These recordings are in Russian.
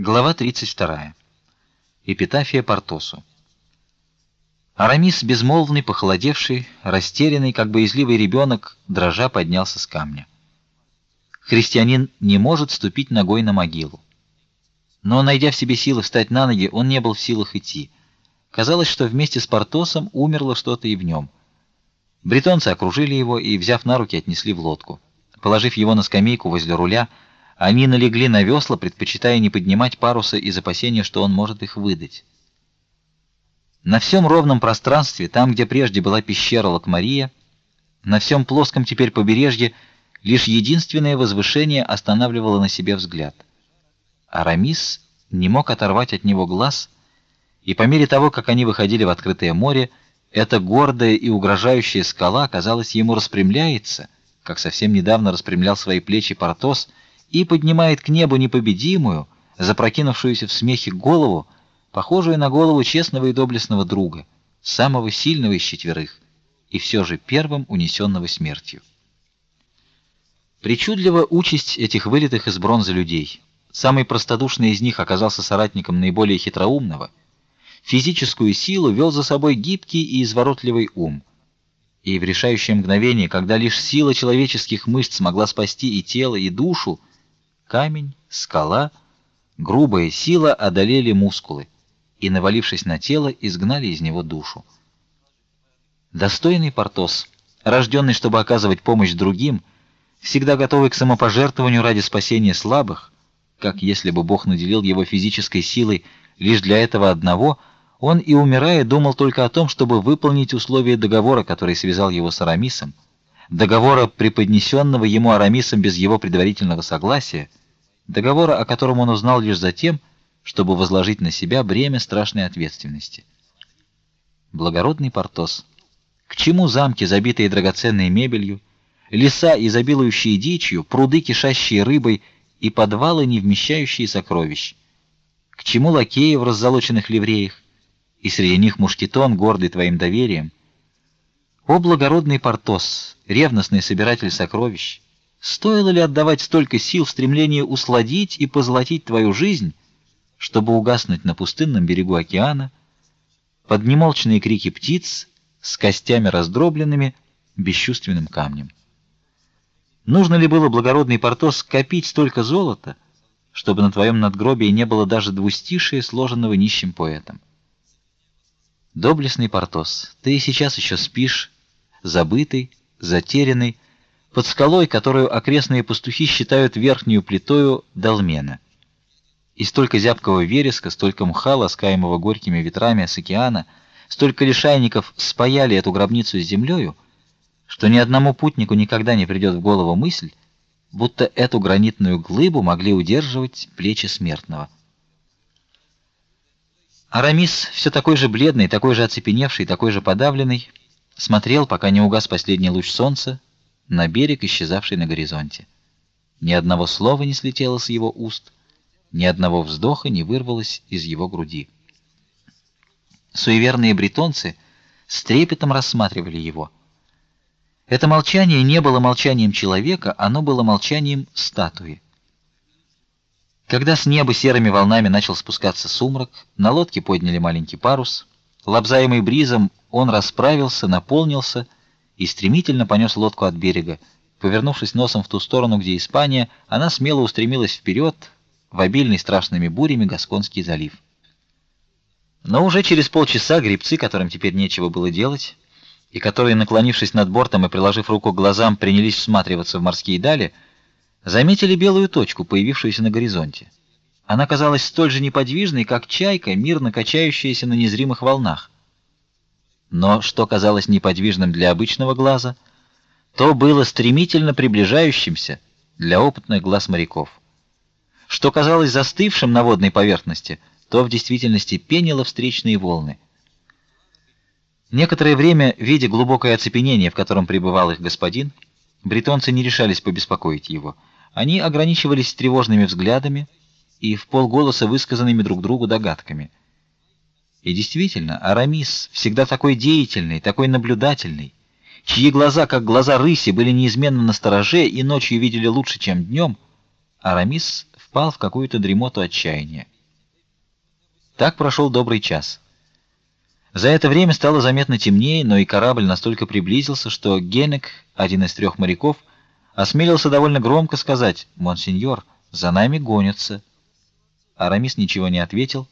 Глава 32. Эпитафия Портосу. Арамис, безмолвный, похолодевший, растерянный, как боязливый ребенок, дрожа поднялся с камня. Христианин не может ступить ногой на могилу. Но, найдя в себе силы встать на ноги, он не был в силах идти. Казалось, что вместе с Портосом умерло что-то и в нем. Бретонцы окружили его и, взяв на руки, отнесли в лодку. Положив его на скамейку возле руля, они налегли на весла, предпочитая не поднимать паруса из опасения, что он может их выдать. На всем ровном пространстве, там, где прежде была пещера Лакмария, на всем плоском теперь побережье лишь единственное возвышение останавливало на себе взгляд. Арамис не мог оторвать от него глаз, и по мере того, как они выходили в открытое море, эта гордая и угрожающая скала, казалось, ему распрямляется, как совсем недавно распрямлял свои плечи Портос и поднимает к небу непобедимую, запрокинувшуюся в смехе голову, похожую на голову честного и доблестного друга, самого сильного из четверых, и все же первым унесенного смертью. Причудлива участь этих вылитых из бронзы людей. Самый простодушный из них оказался соратником наиболее хитроумного. Физическую силу вел за собой гибкий и изворотливый ум. И в решающее мгновение, когда лишь сила человеческих мышц могла спасти и тело, и душу, Камень, скала, грубая сила одолели мускулы и, навалившись на тело, изгнали из него душу. Достойный Портос, рожденный, чтобы оказывать помощь другим, всегда готовый к самопожертвованию ради спасения слабых, как если бы Бог наделил его физической силой лишь для этого одного, он и умирая думал только о том, чтобы выполнить условия договора, который связал его с Арамисом, договора, преподнесенного ему Арамисом без его предварительного согласия, договора, о котором он узнал лишь затем, чтобы возложить на себя бремя страшной ответственности. Благородный Портос, к чему замки, забитые драгоценной мебелью, леса, изобилующие дичью, пруды, кишащие рыбой и подвалы, не вмещающие сокровищ? К чему лакеи в раззолоченных ливреях, и среди них мушкетон, гордый твоим доверием? О благородный Портос, ревностный собиратель сокровищ, стоило ли отдавать столько сил в стремлении усладить и позолотить твою жизнь, чтобы угаснуть на пустынном берегу океана под немолчные крики птиц с костями раздробленными бесчувственным камнем? Нужно ли было благородный Портос копить столько золота, чтобы на твоем надгробии не было даже двустишия, сложенного нищим поэтом? Доблестный Портос, ты сейчас еще спишь, забытый, затерянный, под скалой, которую окрестные пастухи считают верхнюю плитою долмена. И столько зябкого вереска, столько мха, ласкаемого горькими ветрами с океана, столько лишайников спаяли эту гробницу с землею, что ни одному путнику никогда не придет в голову мысль, будто эту гранитную глыбу могли удерживать плечи смертного. Арамис, все такой же бледный, такой же оцепеневший, такой же подавленный, смотрел, пока не угас последний луч солнца, на берег, исчезавший на горизонте. Ни одного слова не слетело с его уст, ни одного вздоха не вырвалось из его груди. Суеверные бретонцы с трепетом рассматривали его. Это молчание не было молчанием человека, оно было молчанием статуи. Когда с неба серыми волнами начал спускаться сумрак, на лодке подняли маленький парус. Лобзаемый бризом, он расправился, наполнился и стремительно понес лодку от берега. Повернувшись носом в ту сторону, где Испания, она смело устремилась вперед в обильный страшными бурями Гасконский залив. Но уже через полчаса гребцы, которым теперь нечего было делать, и которые, наклонившись над бортом и приложив руку к глазам, принялись всматриваться в морские дали, заметили белую точку, появившуюся на горизонте. Она казалась столь же неподвижной, как чайка, мирно качающаяся на незримых волнах. Но что казалось неподвижным для обычного глаза, то было стремительно приближающимся для опытных глаз моряков. Что казалось застывшим на водной поверхности, то в действительности пенило встречные волны. Некоторое время, видя глубокое оцепенение, в котором пребывал их господин, бретонцы не решались побеспокоить его. Они ограничивались тревожными взглядами и в полголоса высказанными друг другу догадками. И действительно, Арамис, всегда такой деятельный, такой наблюдательный, чьи глаза, как глаза рыси, были неизменно настороже и ночью видели лучше, чем днем, Арамис впал в какую-то дремоту отчаяния. Так прошел добрый час. За это время стало заметно темнее, но и корабль настолько приблизился, что Генек, один из трех моряков, осмелился довольно громко сказать: "Монсеньор, за нами гонятся". Арамис ничего не ответил.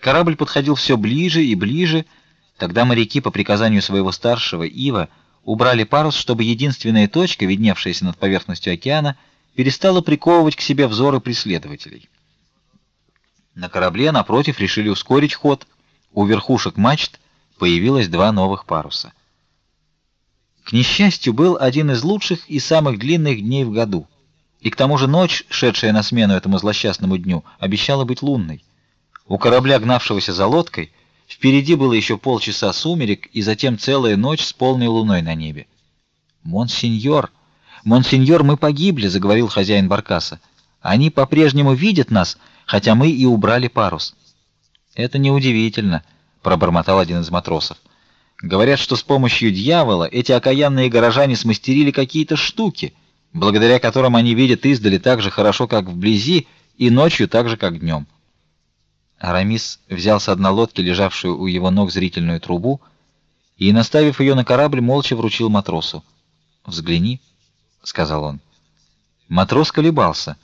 Корабль подходил все ближе и ближе. Тогда моряки по приказанию своего старшего Ива убрали парус, чтобы единственная точка, видневшаяся над поверхностью океана, перестала приковывать к себе взоры преследователей. На корабле напротив решили ускорить ход. У верхушек мачт появилось два новых паруса. К несчастью, был один из лучших и самых длинных дней в году. И к тому же ночь, шедшая на смену этому злосчастному дню, обещала быть лунной. У корабля, гнавшегося за лодкой, впереди было еще полчаса сумерек и затем целая ночь с полной луной на небе. "Монсеньор, монсеньор, мы погибли", заговорил хозяин баркаса. "Они по-прежнему видят нас, хотя мы и убрали парус". "Это неудивительно", пробормотал один из матросов. "Говорят, что с помощью дьявола эти окаянные горожане смастерили какие-то штуки, благодаря которым они видят издали так же хорошо, как вблизи, и ночью так же, как днем». Арамис взял с одной лодки, лежавшую у его ног зрительную трубу, и, наставив ее на корабль, молча вручил матросу. "Взгляни", сказал он. Матрос колебался.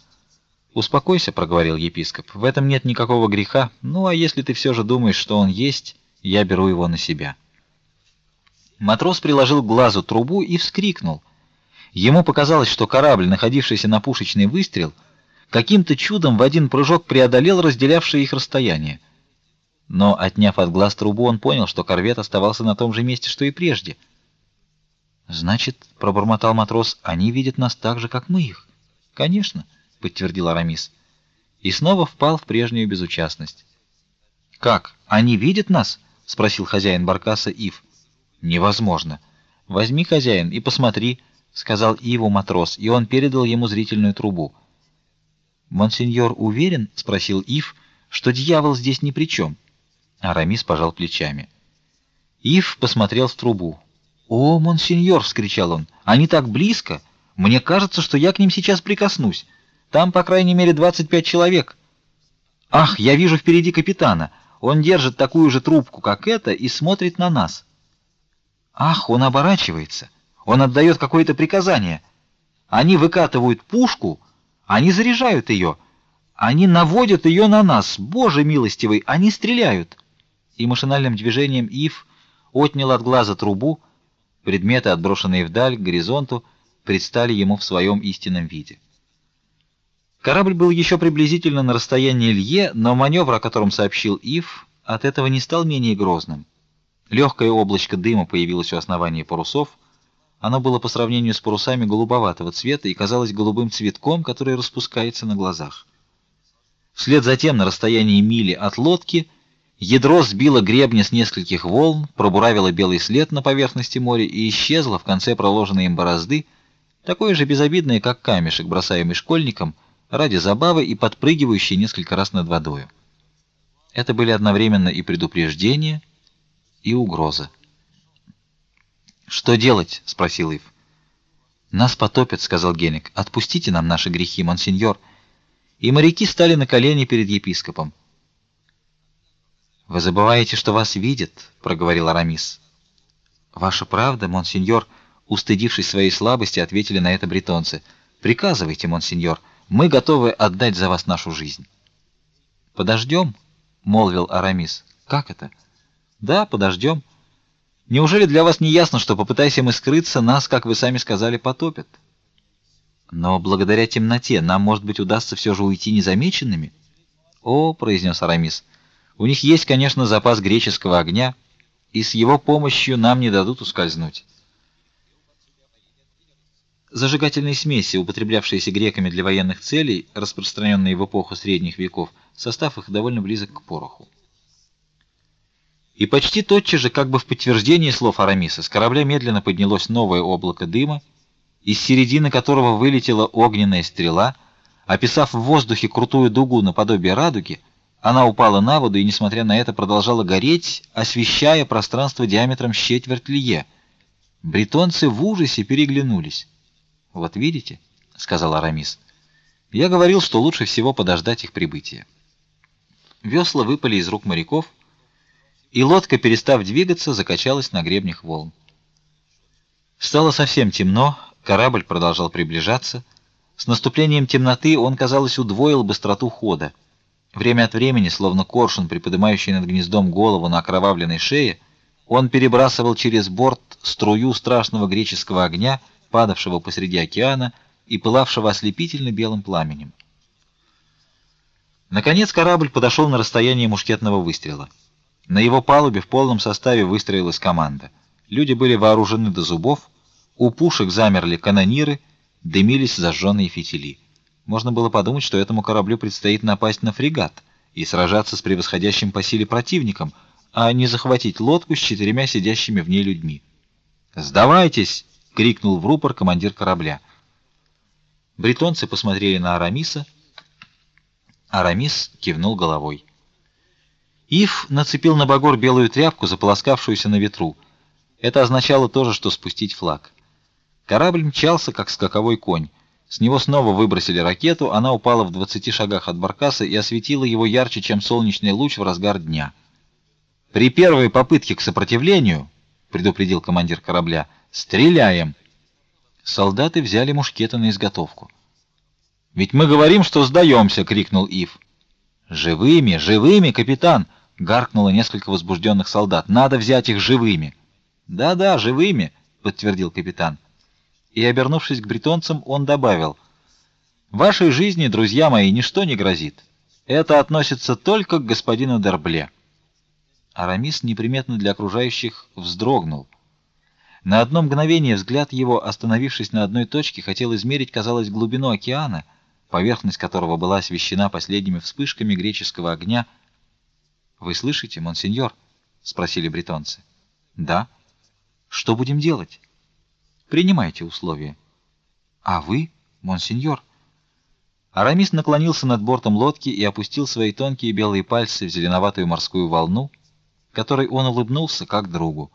"Успокойся", проговорил епископ. "В этом нет никакого греха. Ну, а если ты все же думаешь, что он есть, я беру его на себя". Матрос приложил к глазу трубу и вскрикнул. Ему показалось, что корабль, находившийся на пушечный выстрел, каким-то чудом в один прыжок преодолел разделявшее их расстояние. Но отняв от глаз трубу, он понял, что корвет оставался на том же месте, что и прежде. Значит, пробормотал матрос, они видят нас так же, как мы их. Конечно, подтвердил Арамис. И снова впал в прежнюю безучастность. Как? Они видят нас? спросил хозяин баркаса Ив. Невозможно. Возьми, хозяин, и посмотри, сказал Иву матрос, и он передал ему зрительную трубу. Монсеньор уверен, спросил Ив, что дьявол здесь ни при чем. Арамис пожал плечами. Ив посмотрел в трубу. "О, монсеньор", вскричал он. "Они так близко. Мне кажется, что я к ним сейчас прикоснусь. Там, по крайней мере, 25 человек. Ах, я вижу впереди капитана. Он держит такую же трубку, как эта, и смотрит на нас. Ах, он оборачивается. Он отдает какое-то приказание. Они выкатывают пушку, они заряжают ее. Они наводят ее на нас. Боже милостивый, они стреляют. И машинальным движением Ив отнял от глаза трубу. Предметы, отброшенные вдаль к горизонту, предстали ему в своем истинном виде. Корабль был еще приблизительно на расстоянии Лье, но маневр, о котором сообщил Ив, от этого не стал менее грозным. Легкое облачко дыма появилось у основания парусов. Оно было по сравнению с парусами голубоватого цвета и казалось голубым цветком, который распускается на глазах. Вслед за тем, на расстоянии мили от лодки, ядро сбило гребни с нескольких волн, пробуравило белый след на поверхности моря и исчезло в конце проложенной им борозды, такое же безобидное, как камешек, бросаемый школьником ради забавы и подпрыгивающий несколько раз над водой. Это были одновременно и предупреждение, и угроза. Что делать? спросил Ив. Нас потопят, сказал Генек. Отпустите нам наши грехи, монсеньор. И моряки стали на колени перед епископом. Вы забываете, что вас видят, проговорил Арамис. Ваша правда, монсеньор, устыдившись своей слабости, ответили на это бретонцы. Приказывайте, монсеньор, мы готовы отдать за вас нашу жизнь. Подождем, молвил Арамис. Как это? Да, подождем. Неужели для вас не ясно, что попытайся мы скрыться, нас, как вы сами сказали, потопят? Но благодаря темноте нам, может быть, удастся все же уйти незамеченными? О, произнес Арамис. У них есть, конечно, запас греческого огня, и с его помощью нам не дадут ускользнуть. Зажигательные смеси, употреблявшиеся греками для военных целей, распространенные в эпоху средних веков, состав их довольно близок к пороху. И почти тотчас же, как бы в подтверждение слов Арамиса, с корабля медленно поднялось новое облако дыма, из середины которого вылетела огненная стрела, описав в воздухе крутую дугу наподобие радуги, она упала на воду и, несмотря на это, продолжала гореть, освещая пространство диаметром с четверть лье. Бретонцы в ужасе переглянулись. "Вот видите", сказал Арамис. Я говорил, что лучше всего подождать их прибытия. Весла выпали из рук моряков, и лодка, перестав двигаться, закачалась на гребнях волн. Стало совсем темно, корабль продолжал приближаться. С наступлением темноты он, казалось, удвоил быстроту хода. Время от времени, словно коршун, приподнимающий над гнездом голову на окровавленной шее, он перебрасывал через борт струю страшного греческого огня, падавшего посреди океана и пылавшего ослепительно белым пламенем. Наконец корабль подошел на расстояние мушкетного выстрела. На его палубе в полном составе выстроилась команда. Люди были вооружены до зубов, у пушек замерли канониры, дымились зажженные фитили. Можно было подумать, что этому кораблю предстоит напасть на фрегат и сражаться с превосходящим по силе противником, а не захватить лодку с четырьмя сидящими в ней людьми. "Сдавайтесь!" крикнул в рупор командир корабля. Бретонцы посмотрели на Арамиса. Арамис кивнул головой. Ив нацепил на багор белую тряпку, заполоскавшуюся на ветру. Это означало тоже, что спустить флаг. Корабль мчался как скаковой конь. С него снова выбросили ракету, она упала в 20 шагах от баркаса и осветила его ярче, чем солнечный луч в разгар дня. При первой попытке к сопротивлению, предупредил командир корабля, стреляем. Солдаты взяли мушкеты на изготовку. Ведь мы говорим, что сдаемся!» — крикнул Ив. Живыми, живыми, капитан, гаркнуло несколько возбужденных солдат. Надо взять их живыми. Да-да, живыми, подтвердил капитан. И обернувшись к бретонцам, он добавил: Вашей жизни, друзья мои, ничто не грозит. Это относится только к господину Дербле. Арамис неприметно для окружающих вздрогнул. На одно мгновение взгляд его, остановившись на одной точке, хотел измерить, казалось, глубину океана поверхность которого была освещена последними вспышками греческого огня. Вы слышите, монсеньор? спросили бретонцы. Да. Что будем делать? Принимайте условия. А вы, монсеньор? Арамис наклонился над бортом лодки и опустил свои тонкие белые пальцы в зеленоватую морскую волну, которой он улыбнулся как другу.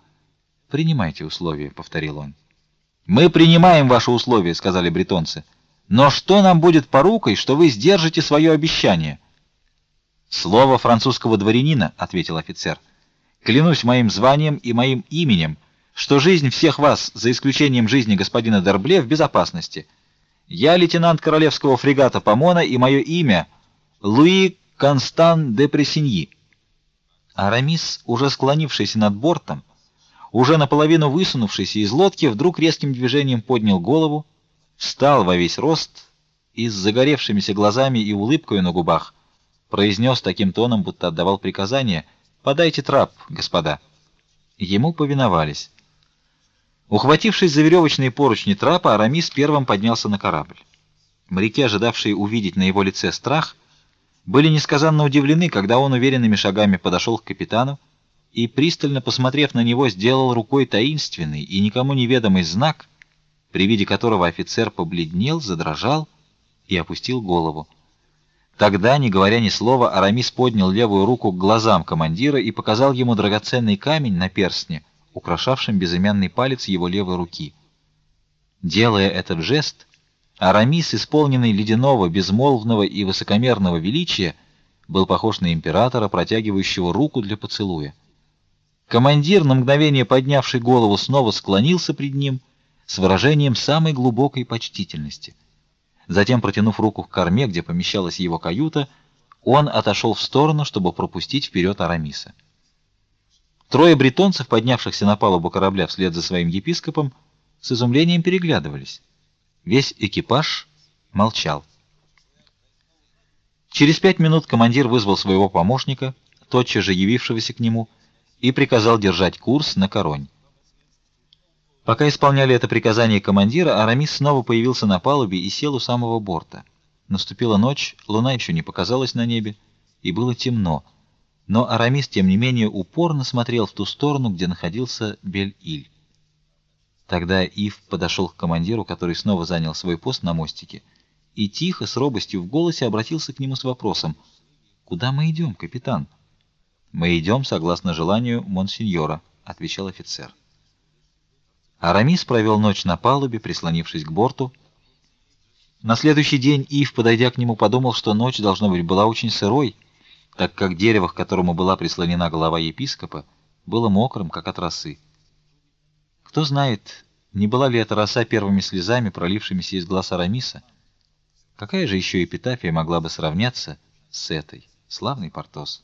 Принимайте условия, повторил он. Мы принимаем ваши условия, сказали бретонцы. Но что нам будет порукой, что вы сдержите свое обещание? Слово французского дворянина, ответил офицер. Клянусь моим званием и моим именем, что жизнь всех вас, за исключением жизни господина Дербле, в безопасности. Я лейтенант королевского фрегата Помона, и мое имя Луи Констан де Прессиньи. Арамис, уже склонившийся над бортом, уже наполовину высунувшийся из лодки, вдруг резким движением поднял голову встал во весь рост и с загоревшимися глазами и улыбкой на губах произнес таким тоном, будто отдавал приказание: "Подайте трап, господа". Ему повиновались. Ухватившись за веревочные поручни трапа, Арамис первым поднялся на корабль. Моряки, ожидавшие увидеть на его лице страх, были несказанно удивлены, когда он уверенными шагами подошел к капитану и пристально посмотрев на него, сделал рукой таинственный и никому неведомый знак, при виде которого офицер побледнел, задрожал и опустил голову. Тогда, не говоря ни слова, Арамис поднял левую руку к глазам командира и показал ему драгоценный камень на перстне, украшавшем безымянный палец его левой руки. Делая этот жест, Арамис, исполненный ледяного, безмолвного и высокомерного величия, был похож на императора, протягивающего руку для поцелуя. Командир, на мгновение поднявший голову, снова склонился пред ним с выражением самой глубокой почтительности. Затем, протянув руку к корме, где помещалась его каюта, он отошел в сторону, чтобы пропустить вперед Арамиса. Трое бретонцев, поднявшихся на палубу корабля вслед за своим епископом, с изумлением переглядывались. Весь экипаж молчал. Через пять минут командир вызвал своего помощника, тотчас же явившегося к нему, и приказал держать курс на Коронь. Пока исполняли это приказание командира, Арамис снова появился на палубе и сел у самого борта. Наступила ночь, луна еще не показалась на небе, и было темно. Но Арамис тем не менее упорно смотрел в ту сторону, где находился Бель-Иль. Тогда Ив подошел к командиру, который снова занял свой пост на мостике, и тихо, с робостью в голосе обратился к нему с вопросом: "Куда мы идем, капитан?" "Мы идем согласно желанию монсеньора", отвечал офицер. Арамис провел ночь на палубе, прислонившись к борту. На следующий день Ив, подойдя к нему, подумал, что ночь должно быть была очень сырой, так как дерево, к которому была прислонена голова епископа, было мокрым, как от росы. Кто знает, не была ли эта роса первыми слезами, пролившимися из глаз Арамиса? Какая же еще эпитафия могла бы сравняться с этой? Славный Портос.